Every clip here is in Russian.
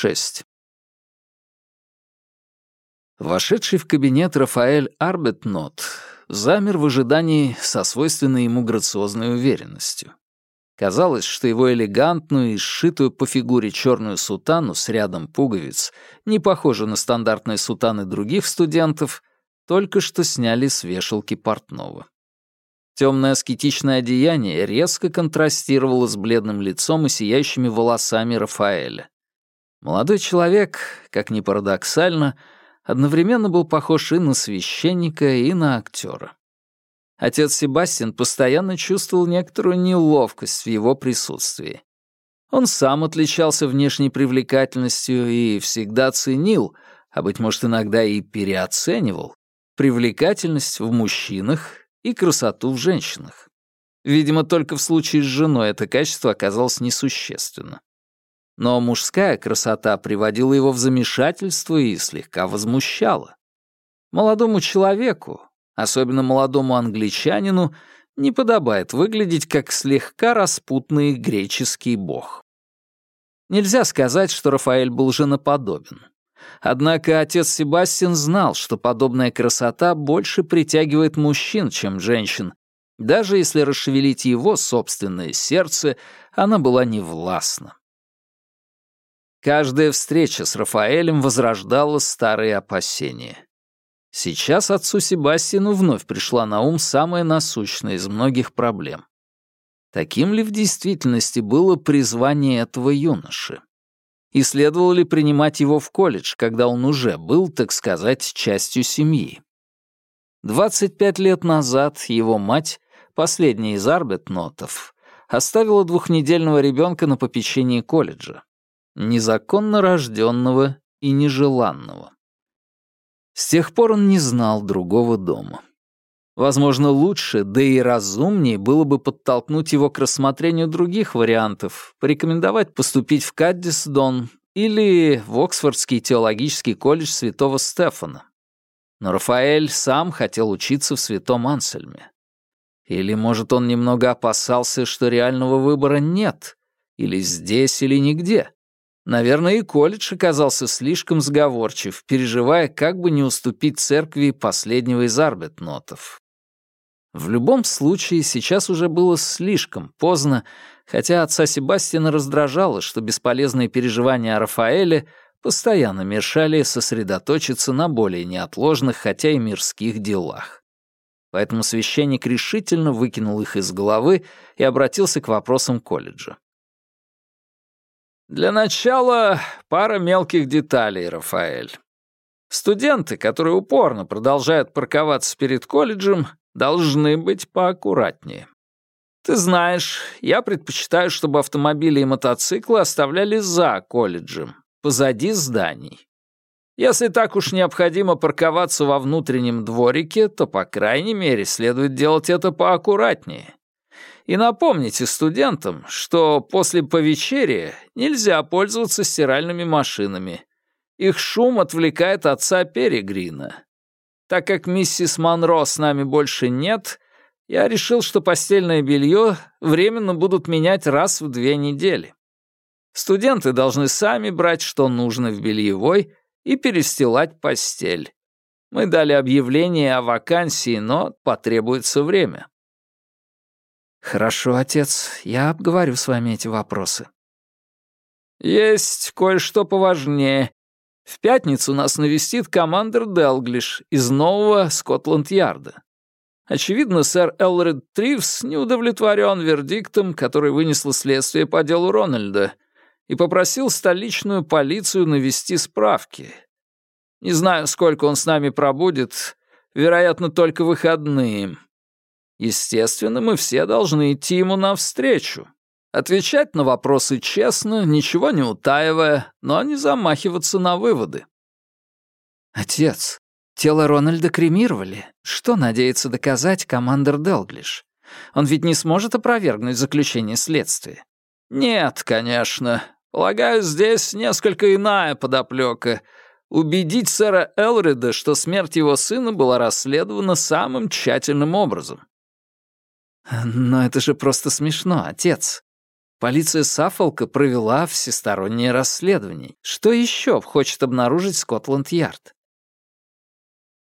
6. Вошедший в кабинет Рафаэль Арбетнот замер в ожидании со свойственной ему грациозной уверенностью. Казалось, что его элегантную и сшитую по фигуре черную сутану с рядом пуговиц, не похожую на стандартные сутаны других студентов, только что сняли с вешалки портного. Темное аскетичное одеяние резко контрастировало с бледным лицом и сияющими волосами Рафаэля. Молодой человек, как ни парадоксально, одновременно был похож и на священника, и на актера. Отец Себастьян постоянно чувствовал некоторую неловкость в его присутствии. Он сам отличался внешней привлекательностью и всегда ценил, а, быть может, иногда и переоценивал, привлекательность в мужчинах и красоту в женщинах. Видимо, только в случае с женой это качество оказалось несущественно. Но мужская красота приводила его в замешательство и слегка возмущала. Молодому человеку, Особенно молодому англичанину не подобает выглядеть как слегка распутный греческий бог. Нельзя сказать, что Рафаэль был женоподобен. Однако отец Себастьян знал, что подобная красота больше притягивает мужчин, чем женщин, даже если расшевелить его собственное сердце, она была невластна. Каждая встреча с Рафаэлем возрождала старые опасения. Сейчас отцу Себастьяну вновь пришла на ум самая насущная из многих проблем. Таким ли в действительности было призвание этого юноши? И следовало ли принимать его в колледж, когда он уже был, так сказать, частью семьи? 25 лет назад его мать, последняя из арбетнотов, оставила двухнедельного ребенка на попечении колледжа, незаконно рожденного и нежеланного. С тех пор он не знал другого дома. Возможно, лучше, да и разумнее было бы подтолкнуть его к рассмотрению других вариантов, порекомендовать поступить в Каддисдон или в Оксфордский теологический колледж святого Стефана. Но Рафаэль сам хотел учиться в святом Ансельме. Или, может, он немного опасался, что реального выбора нет, или здесь, или нигде. Наверное, и колледж оказался слишком сговорчив, переживая, как бы не уступить церкви последнего из арбетнотов. В любом случае, сейчас уже было слишком поздно, хотя отца Себастьяна раздражало, что бесполезные переживания о Рафаэле постоянно мешали сосредоточиться на более неотложных, хотя и мирских делах. Поэтому священник решительно выкинул их из головы и обратился к вопросам колледжа. Для начала пара мелких деталей, Рафаэль. Студенты, которые упорно продолжают парковаться перед колледжем, должны быть поаккуратнее. Ты знаешь, я предпочитаю, чтобы автомобили и мотоциклы оставляли за колледжем, позади зданий. Если так уж необходимо парковаться во внутреннем дворике, то, по крайней мере, следует делать это поаккуратнее. И напомните студентам, что после повечерия нельзя пользоваться стиральными машинами. Их шум отвлекает отца Перегрина. Так как миссис Монро с нами больше нет, я решил, что постельное белье временно будут менять раз в две недели. Студенты должны сами брать, что нужно в бельевой, и перестилать постель. Мы дали объявление о вакансии, но потребуется время. «Хорошо, отец, я обговорю с вами эти вопросы». «Есть кое-что поважнее. В пятницу нас навестит командир Делглиш из нового Скотланд-Ярда. Очевидно, сэр Элред Тривс не удовлетворен вердиктом, который вынесло следствие по делу Рональда, и попросил столичную полицию навести справки. Не знаю, сколько он с нами пробудет, вероятно, только выходные». Естественно, мы все должны идти ему навстречу. Отвечать на вопросы честно, ничего не утаивая, но не замахиваться на выводы. «Отец, тело Рональда кремировали. Что надеется доказать командир Делглиш? Он ведь не сможет опровергнуть заключение следствия?» «Нет, конечно. Полагаю, здесь несколько иная подоплека. Убедить сэра Элрида, что смерть его сына была расследована самым тщательным образом. «Но это же просто смешно, отец. Полиция Саффолка провела всестороннее расследование. Что еще хочет обнаружить Скотланд-Ярд?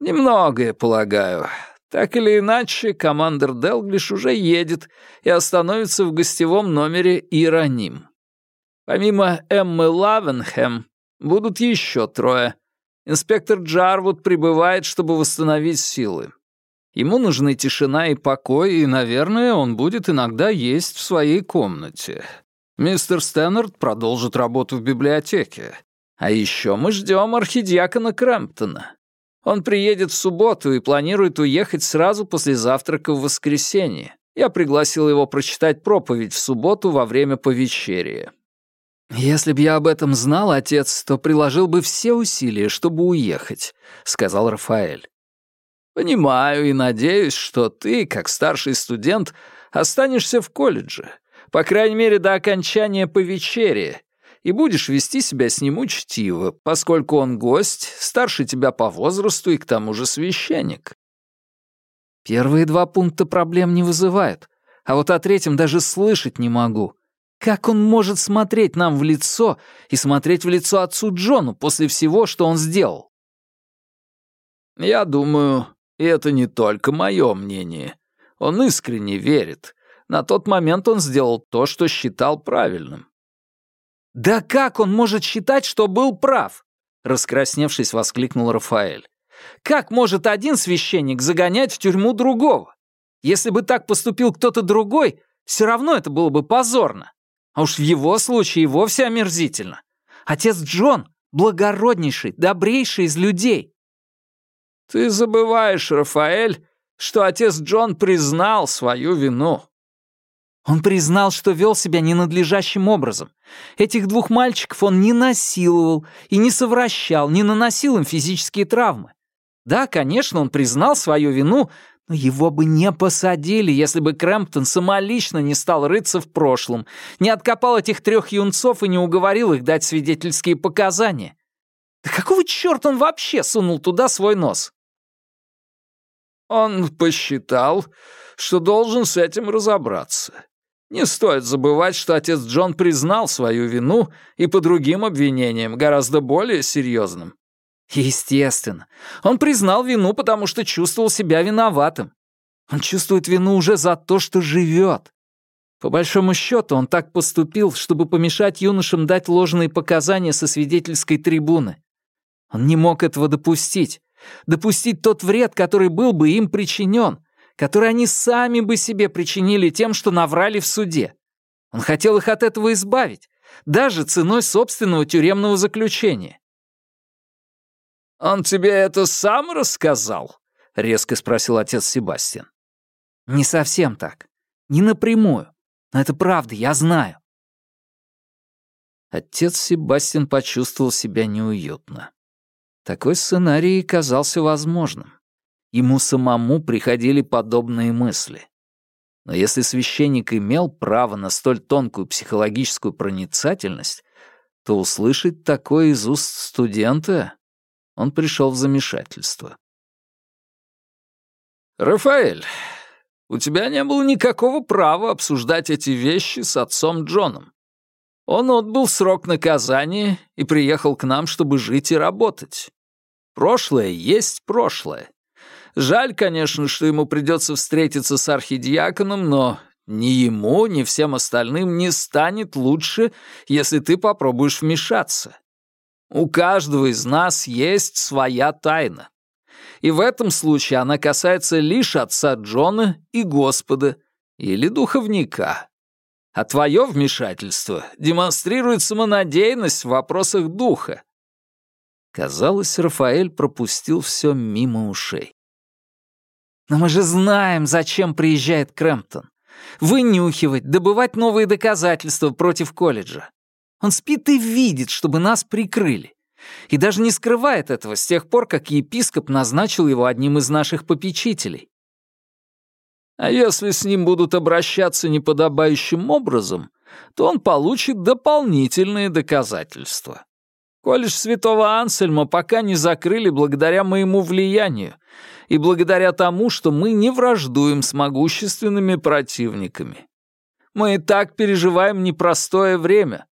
«Немногое, полагаю. Так или иначе, командир Делглиш уже едет и остановится в гостевом номере Ироним. Помимо Эммы Лавенхэм будут еще трое. Инспектор Джарвуд прибывает, чтобы восстановить силы. Ему нужны тишина и покой, и, наверное, он будет иногда есть в своей комнате. Мистер Стэннерд продолжит работу в библиотеке. А еще мы ждем архидиакона Крэмптона. Он приедет в субботу и планирует уехать сразу после завтрака в воскресенье. Я пригласил его прочитать проповедь в субботу во время повечерия. «Если б я об этом знал, отец, то приложил бы все усилия, чтобы уехать», — сказал Рафаэль. Понимаю и надеюсь, что ты, как старший студент, останешься в колледже, по крайней мере, до окончания повечерия, и будешь вести себя с ним учтиво, поскольку он гость, старше тебя по возрасту и к тому же священник. Первые два пункта проблем не вызывают, а вот о третьем даже слышать не могу. Как он может смотреть нам в лицо и смотреть в лицо отцу Джону после всего, что он сделал? Я думаю, и это не только мое мнение. Он искренне верит. На тот момент он сделал то, что считал правильным. «Да как он может считать, что был прав?» Раскрасневшись, воскликнул Рафаэль. «Как может один священник загонять в тюрьму другого? Если бы так поступил кто-то другой, все равно это было бы позорно. А уж в его случае и вовсе омерзительно. Отец Джон — благороднейший, добрейший из людей. «Ты забываешь, Рафаэль, что отец Джон признал свою вину». Он признал, что вел себя ненадлежащим образом. Этих двух мальчиков он не насиловал и не совращал, не наносил им физические травмы. Да, конечно, он признал свою вину, но его бы не посадили, если бы Крэмптон самолично не стал рыться в прошлом, не откопал этих трех юнцов и не уговорил их дать свидетельские показания. Да какого черта он вообще сунул туда свой нос? Он посчитал, что должен с этим разобраться. Не стоит забывать, что отец Джон признал свою вину и по другим обвинениям, гораздо более серьезным. Естественно. Он признал вину, потому что чувствовал себя виноватым. Он чувствует вину уже за то, что живет. По большому счету, он так поступил, чтобы помешать юношам дать ложные показания со свидетельской трибуны. Он не мог этого допустить, допустить тот вред, который был бы им причинен, который они сами бы себе причинили тем, что наврали в суде. Он хотел их от этого избавить, даже ценой собственного тюремного заключения. «Он тебе это сам рассказал?» — резко спросил отец Себастьян. «Не совсем так. Не напрямую. Но это правда, я знаю». Отец Себастьян почувствовал себя неуютно. Такой сценарий казался возможным. Ему самому приходили подобные мысли. Но если священник имел право на столь тонкую психологическую проницательность, то услышать такое из уст студента он пришел в замешательство. «Рафаэль, у тебя не было никакого права обсуждать эти вещи с отцом Джоном. Он отбыл срок наказания и приехал к нам, чтобы жить и работать. Прошлое есть прошлое. Жаль, конечно, что ему придется встретиться с архидиаконом, но ни ему, ни всем остальным не станет лучше, если ты попробуешь вмешаться. У каждого из нас есть своя тайна. И в этом случае она касается лишь отца Джона и Господа, или духовника. А твое вмешательство демонстрирует самонадеянность в вопросах духа, Казалось, Рафаэль пропустил все мимо ушей. «Но мы же знаем, зачем приезжает Крэмптон. Вынюхивать, добывать новые доказательства против колледжа. Он спит и видит, чтобы нас прикрыли. И даже не скрывает этого с тех пор, как епископ назначил его одним из наших попечителей. А если с ним будут обращаться неподобающим образом, то он получит дополнительные доказательства. Колледж Святого Ансельма пока не закрыли благодаря моему влиянию и благодаря тому, что мы не враждуем с могущественными противниками. Мы и так переживаем непростое время.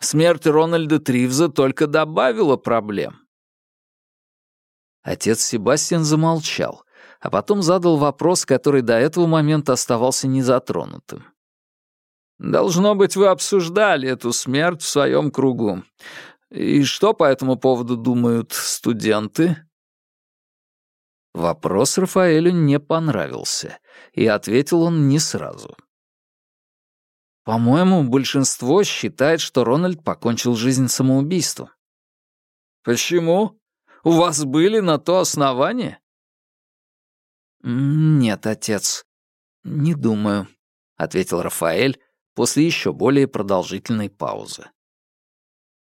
Смерть Рональда Тривза только добавила проблем». Отец Себастьян замолчал, а потом задал вопрос, который до этого момента оставался незатронутым. «Должно быть, вы обсуждали эту смерть в своем кругу. И что по этому поводу думают студенты?» Вопрос Рафаэлю не понравился, и ответил он не сразу. По-моему, большинство считает, что Рональд покончил жизнь самоубийством. Почему? У вас были на то основания? Нет, отец, не думаю, ответил Рафаэль после еще более продолжительной паузы.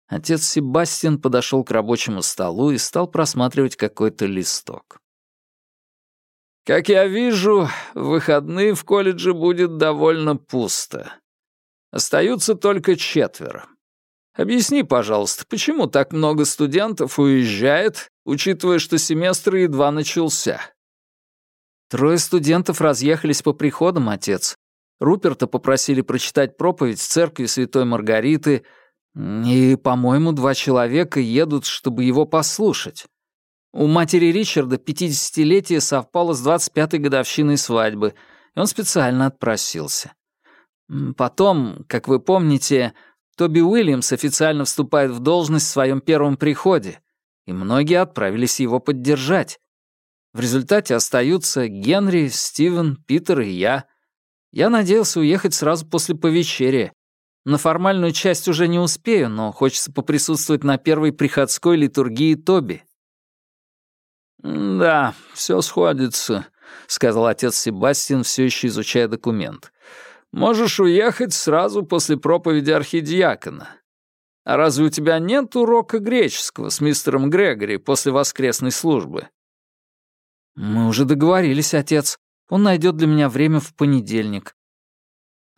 Отец Себастьян подошел к рабочему столу и стал просматривать какой-то листок. «Как я вижу, в выходные в колледже будет довольно пусто. Остаются только четверо. Объясни, пожалуйста, почему так много студентов уезжает, учитывая, что семестр едва начался?» «Трое студентов разъехались по приходам, отец. Руперта попросили прочитать проповедь в церкви Святой Маргариты, и, по-моему, два человека едут, чтобы его послушать. У матери Ричарда 50-летие совпало с 25-й годовщиной свадьбы, и он специально отпросился. Потом, как вы помните, Тоби Уильямс официально вступает в должность в своем первом приходе, и многие отправились его поддержать. В результате остаются Генри, Стивен, Питер и я. Я надеялся уехать сразу после повечерия. На формальную часть уже не успею, но хочется поприсутствовать на первой приходской литургии Тоби. «Да, все сходится», — сказал отец Себастьян, все еще изучая документ. «Можешь уехать сразу после проповеди архидиакона. А разве у тебя нет урока греческого с мистером Грегори после воскресной службы?» «Мы уже договорились, отец. Он найдет для меня время в понедельник».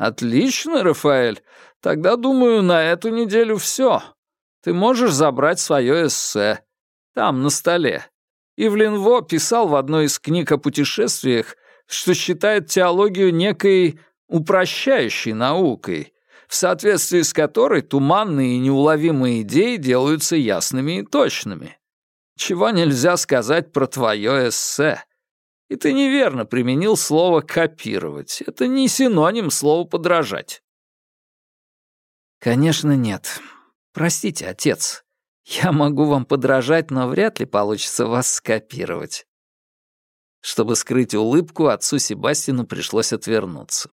«Отлично, Рафаэль. Тогда, думаю, на эту неделю все. Ты можешь забрать свое эссе. Там, на столе. Ивлин Во писал в одной из книг о путешествиях, что считает теологию некой упрощающей наукой, в соответствии с которой туманные и неуловимые идеи делаются ясными и точными. Чего нельзя сказать про твое эссе. И ты неверно применил слово «копировать». Это не синоним слова «подражать». Конечно, нет. Простите, отец. Я могу вам подражать, но вряд ли получится вас скопировать». Чтобы скрыть улыбку, отцу Себастину пришлось отвернуться.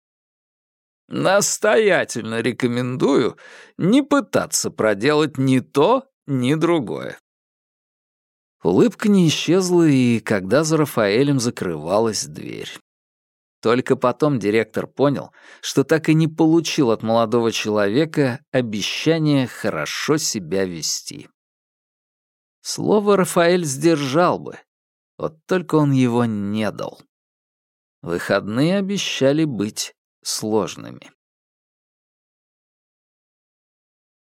«Настоятельно рекомендую не пытаться проделать ни то, ни другое». Улыбка не исчезла, и когда за Рафаэлем закрывалась дверь. Только потом директор понял, что так и не получил от молодого человека обещание хорошо себя вести. Слово Рафаэль сдержал бы, вот только он его не дал. Выходные обещали быть сложными.